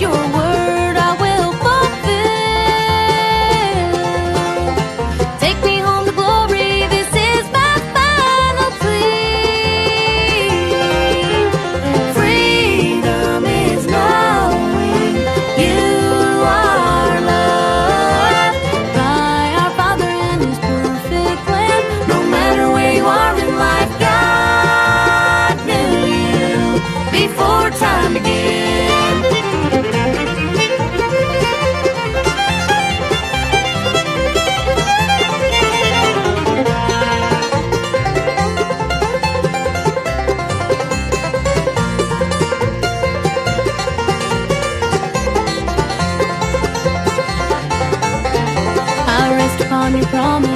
your world. Upon your promise,